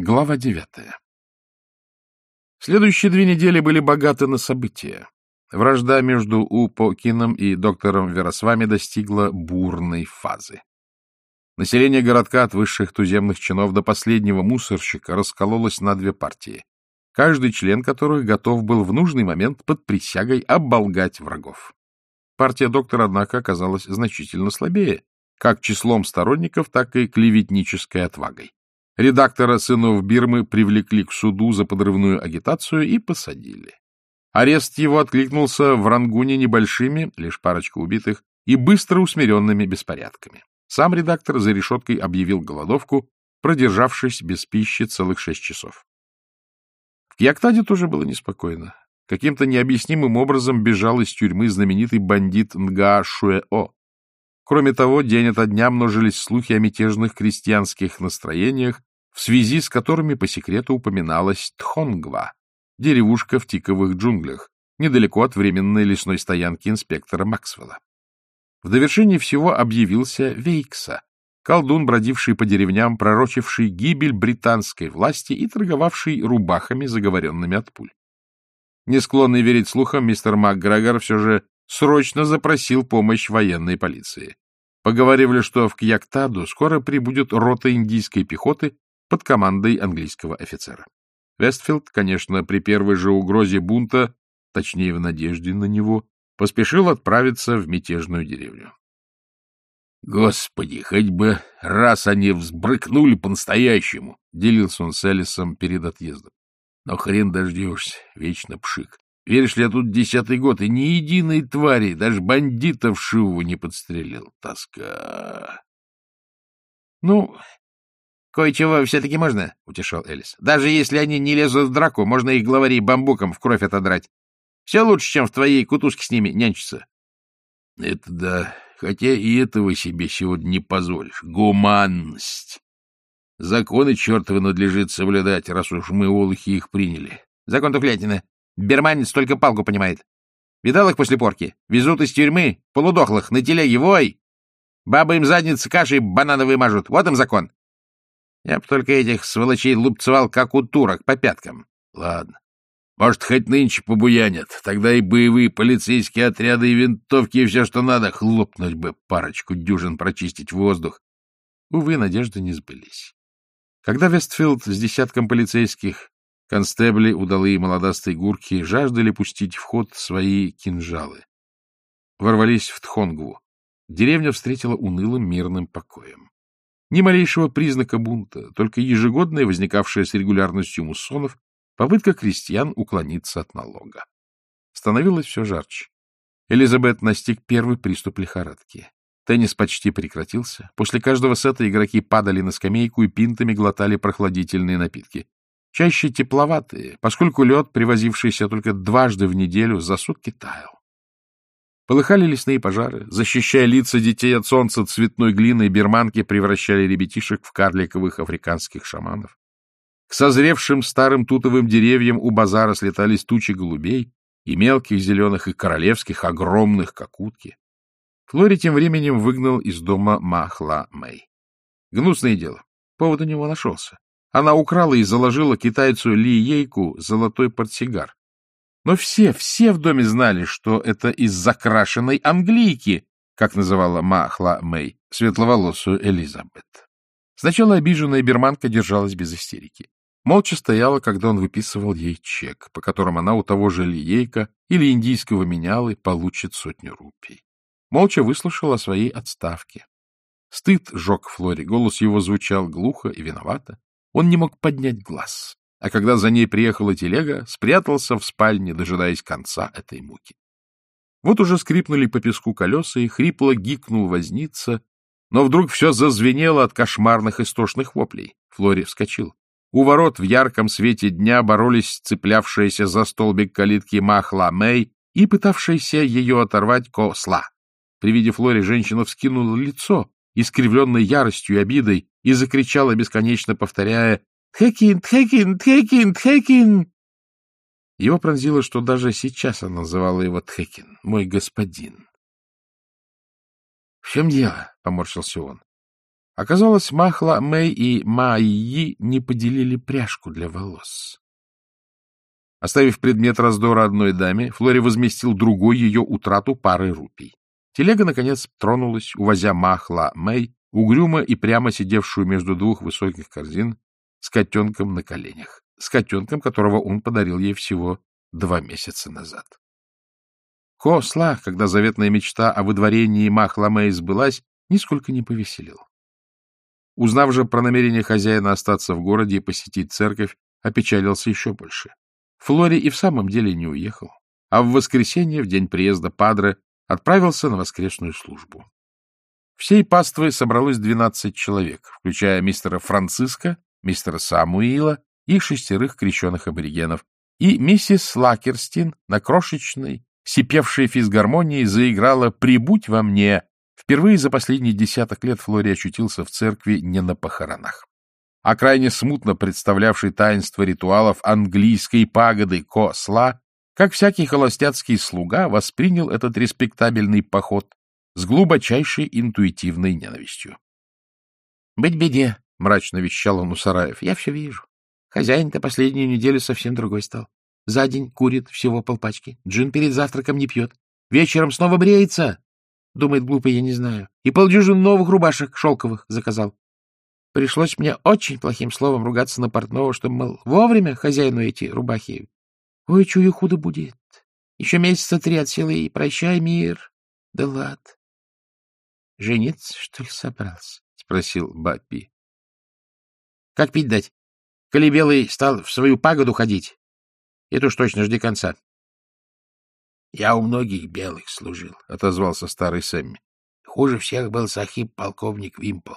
Глава девятая. Следующие две недели были богаты на события. Вражда между Упокином и доктором Веросвами достигла бурной фазы. Население городка от высших туземных чинов до последнего мусорщика раскололось на две партии, каждый член которых готов был в нужный момент под присягой оболгать врагов. Партия доктора, однако, оказалась значительно слабее, как числом сторонников, так и клеветнической отвагой. Редактора «Сынов Бирмы» привлекли к суду за подрывную агитацию и посадили. Арест его откликнулся в Рангуне небольшими, лишь парочка убитых, и быстро усмиренными беспорядками. Сам редактор за решеткой объявил голодовку, продержавшись без пищи целых шесть часов. В Кьяктаде тоже было неспокойно. Каким-то необъяснимым образом бежал из тюрьмы знаменитый бандит Нга Шуэо. Кроме того, день ото дня множились слухи о мятежных крестьянских настроениях, в связи с которыми по секрету упоминалась Тхонгва, деревушка в тиковых джунглях, недалеко от временной лесной стоянки инспектора Максвелла. В довершение всего объявился Вейкса, колдун, бродивший по деревням, пророчивший гибель британской власти и торговавший рубахами, заговоренными от пуль. Не склонный верить слухам, мистер МакГрегор все же срочно запросил помощь военной полиции. Поговаривали, что в Кьяктаду скоро прибудет рота индийской пехоты под командой английского офицера. Вестфилд, конечно, при первой же угрозе бунта, точнее, в надежде на него, поспешил отправиться в мятежную деревню. «Господи, хоть бы раз они взбрыкнули по-настоящему!» — делился он с Элисом перед отъездом. «Ни хрена дождешься, вечно пшик. Веришь ли, я тут десятый год, и ни единой твари, даже бандитов Шиву не подстрелил. Тоска!» «Ну, Кое-чего все-таки можно, — утешал Элис. — Даже если они не лезут в драку, можно их главарей бамбуком в кровь отодрать. Все лучше, чем в твоей кутузке с ними нянчиться. — Это да, хотя и этого себе сегодня не позволишь. Гуманность. Законы чертовы надлежит соблюдать, раз уж мы, олухи, их приняли. Закон туфлятина. Берманец только палку понимает. Видал их после порки? Везут из тюрьмы, полудохлых, на телеге, вой! Бабы им задницы кашей банановой мажут. Вот им закон. Я б только этих сволочей лупцевал, как у турок, по пяткам. Ладно. Может, хоть нынче побуянят. Тогда и боевые полицейские отряды, и винтовки, и все, что надо. Хлопнуть бы парочку дюжин, прочистить воздух. Увы, надежды не сбылись. Когда Вестфилд с десятком полицейских, констебли, удалые мордастые гурки, жаждали пустить в ход свои кинжалы, ворвались в Тхонгву, деревня встретила унылым мирным покоем. Ни малейшего признака бунта, только ежегодная, возникавшая с регулярностью муссонов, попытка крестьян уклониться от налога. Становилось все жарче. Элизабет настиг первый приступ лихорадки. Теннис почти прекратился. После каждого сета игроки падали на скамейку и пинтами глотали прохладительные напитки. Чаще тепловатые, поскольку лед, привозившийся только дважды в неделю, за сутки таял. Полыхали лесные пожары, защищая лица детей от солнца цветной глиной, берманки превращали ребятишек в карликовых африканских шаманов. К созревшим старым тутовым деревьям у базара слетались тучи голубей, и мелких зеленых, и королевских, огромных, как утки. Флори тем временем выгнал из дома Махла Мэй. Гнусное дело. Повод у него нашелся. Она украла и заложила китайцу Ли Ейку золотой портсигар. Но все, все в доме знали, что это из закрашенной английки, как называла Махла Мэй, светловолосую Элизабет. Сначала обиженная берманка держалась без истерики. Молча стояла, когда он выписывал ей чек, по которому она у того же лиейка или индийского менялы получит сотню рупий. Молча выслушала о своей отставке. Стыд жег Флори, голос его звучал глухо и виновато. Он не мог поднять глаз а когда за ней приехала телега, спрятался в спальне, дожидаясь конца этой муки. Вот уже скрипнули по песку колеса, и хрипло гикнул возница, но вдруг все зазвенело от кошмарных истошных воплей. Флори вскочил. У ворот в ярком свете дня боролись цеплявшаяся за столбик калитки Махла Мэй и пытавшаяся ее оторвать Косла. При виде Флори женщина вскинула лицо, искривленной яростью и обидой, и закричала, бесконечно повторяя Тхекин, Тхекин, Тхекин, Тхекин!» Его пронзило, что даже сейчас она называла его Тхекин, мой господин. — В чем дело? — поморщился он. Оказалось, Махла, Мэй и Майи не поделили пряжку для волос. Оставив предмет раздора одной даме, Флори возместил другой ее утрату пары рупий. Телега, наконец, тронулась, увозя Махла Мэй, угрюмо и прямо сидевшую между двух высоких корзин, с котенком на коленях, с котенком, которого он подарил ей всего два месяца назад. Косла, когда заветная мечта о выдворении Махла Мэй сбылась, нисколько не повеселил. Узнав же про намерение хозяина остаться в городе и посетить церковь, опечалился еще больше. Флори и в самом деле не уехал, а в воскресенье, в день приезда Падре, отправился на воскресную службу. Всей паствы собралось двенадцать человек, включая мистера Франциска, мистера Самуила и шестерых крещенных аборигенов, и миссис Лакерстин на крошечной, сипевшей физгармонии заиграла «Прибудь во мне», Впервые за последние десяток лет Флори очутился в церкви не на похоронах. А крайне смутно представлявший таинство ритуалов английской пагоды Косла, как всякий холостяцкий слуга, воспринял этот респектабельный поход с глубочайшей интуитивной ненавистью. — Быть беде, — мрачно вещал он у сараев, — я все вижу. Хозяин-то последнюю неделю совсем другой стал. За день курит всего полпачки, джин перед завтраком не пьет, вечером снова бреется, Думает, глупый, я не знаю. И полдюжины новых рубашек шелковых заказал. Пришлось мне очень плохим словом ругаться на портного, чтобы, мол, вовремя хозяину эти рубахи. Ой, чую, худо будет. Еще месяца три от силы и прощай, мир. Да лад. Жениться, что ли, собрался? — спросил Баппи. — Как пить дать? Коли белый стал в свою пагоду ходить, это уж точно жди конца. — Я у многих белых служил, — отозвался старый Сэмми. Хуже всех был сахиб полковник Вимпл.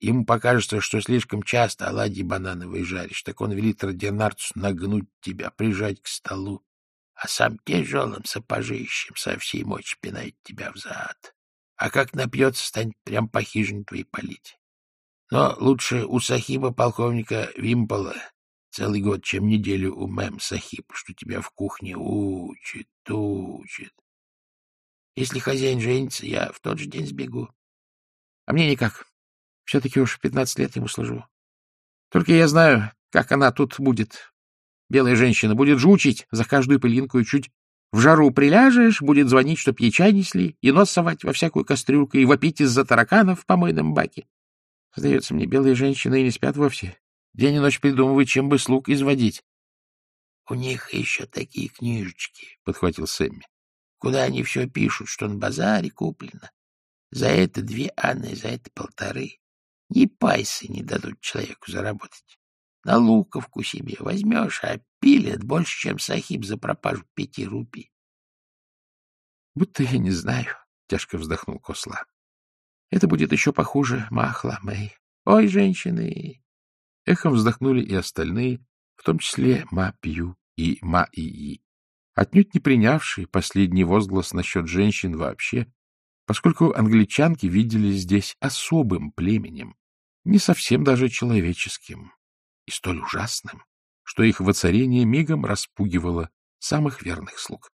Ему покажется, что слишком часто оладьи банановые жаришь, так он велит ординарцу нагнуть тебя, прижать к столу, а сам тяжелым сапожищем со всей мочи пинает тебя в зад. А как напьется, станет прям по хижине твоей палить. Но лучше у сахиба полковника Вимпола целый год, чем неделю у мэм Сахиб, что тебя в кухне учит, учит. Если хозяин женится, я в тот же день сбегу. А мне никак. Все-таки уж пятнадцать лет ему служу. Только я знаю, как она тут будет. Белая женщина будет жучить за каждую пылинку и чуть в жару приляжешь, будет звонить, чтоб ей чай несли, и нос совать во всякую кастрюльку и вопить из-за тараканов в помойном баке. Сдается мне, белые женщины и не спят вовсе. День и ночь придумывает, чем бы слуг изводить. — У них еще такие книжечки, — подхватил Сэмми, — куда они все пишут, что на базаре куплено. За это две Анны, за это полторы. Ни пайсы не дадут человеку заработать. На луковку себе возьмешь, а пилят больше, чем сахиб за пропажу пяти рупий. — Будто я не знаю, — тяжко вздохнул Косла. — Это будет еще похуже Махла Мэй. Ой, женщины, Эхом вздохнули и остальные, в том числе Ма-Пью и Ма-Ии, отнюдь не принявшие последний возглас насчет женщин вообще, поскольку англичанки видели здесь особым племенем, не совсем даже человеческим, и столь ужасным, что их воцарение мигом распугивало самых верных слуг.